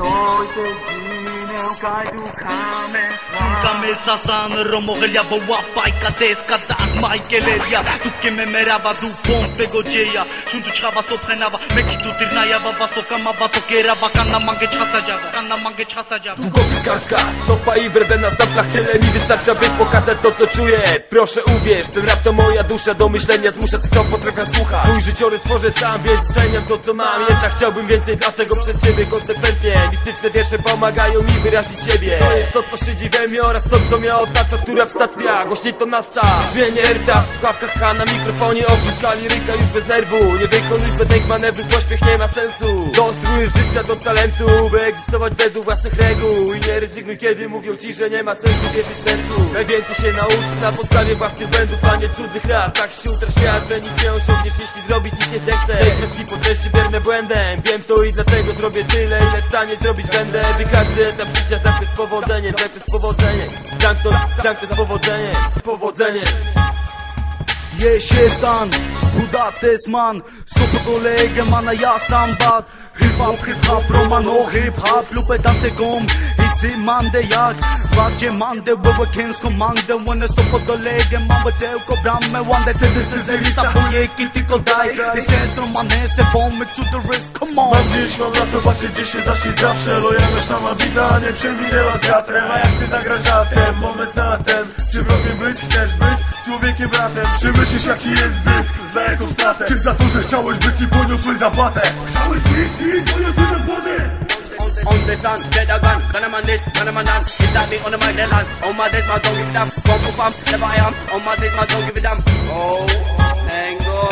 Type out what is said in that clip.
Joy gjine u kajdu kame Kame sasan, romohelia bo łapajka deska tak Michaelelia Dupkie memeraba, du pompe godzieja Shuntu chaba so prenava, meki tu tirnaya baba So kamaba to keraba, kanna mange chasa jaga Kanna mange chasa jaga Długopiś kartka, stopa i wrede na staplach Tyle mi wystarcza, by pokazać to co czuję. Proszę uwierz, ten rap to moja dusza. Do myślenia zmusza tych co potrafię słuchać. Mój życiorys tworzę sam, więc ceniam to co mam. Jednak chciałbym więcej, dlatego przed siebie konsekwentnie. Mistyczne wiersze pomagają mi wyrazić siebie. To jest to co szydzi we mnie oraz to co mnie otacza Która w stacja, głośniej to nastaw Zmienię erta, w słuchawkach H na mikrofonie Oprócz liryka już bez nerwu. Nie wykonuj zbędnych manewrów, pośpiech nie ma sensu. Konstruuj życia do talentu, by egzystować według własnych reguł. I nie rezygnuj kiedy mówią ci, że nie ma sensu wierzyć sercu Najwięcej się nauczyć na podstawie własnych błędów, a nie cudzych rad. Tak się utrasz świat, że nic nie osiągniesz, jeśli zrobić nic nie zechcesz. Tej treści po treści błędem. Wiem to i dlatego zrobię tyle, ile w stanie zrobić będę By każdy etap życia zamknę z powodzeniem Zamknę z powodzeniem, zamknąć, zamknę z powodzeniem Z powodzeniem. Jeś jest stan, Buda man. Super kolege, mana ja sam bad. Hip-hop, hip-hop, romano, hip-hop Lubię tańce gum i si mande jak Bardziej mande, były kięsko mande One są po dolege, mamy tylko bramę One ty decyzji, zapojeki tylko daj Ty sens romanese, bomby to the risk, come on. Mam dziś, mam na co patrzeć, gdzie się zaszli zawsze Lojalność na ma bida, nie przeminęła z wiatrem. A jak ty zagrasz żartem, moment na ten. Czy wrogiem być, chcesz być człowiekiem bratem? Czy myślisz jaki jest zysk, za jaką stratę? Czy za to, że chciałeś być i poniosłeś zapłatę? Chciałeś być i poniosłeś zapłatę on the sun, get a gun, gonna man this, gonna man that. Is that me on the mind, the land? On my dead, my don't give a damn. Bump, bump, never I am. On my dead, my don't give a damn. Oh, hang on.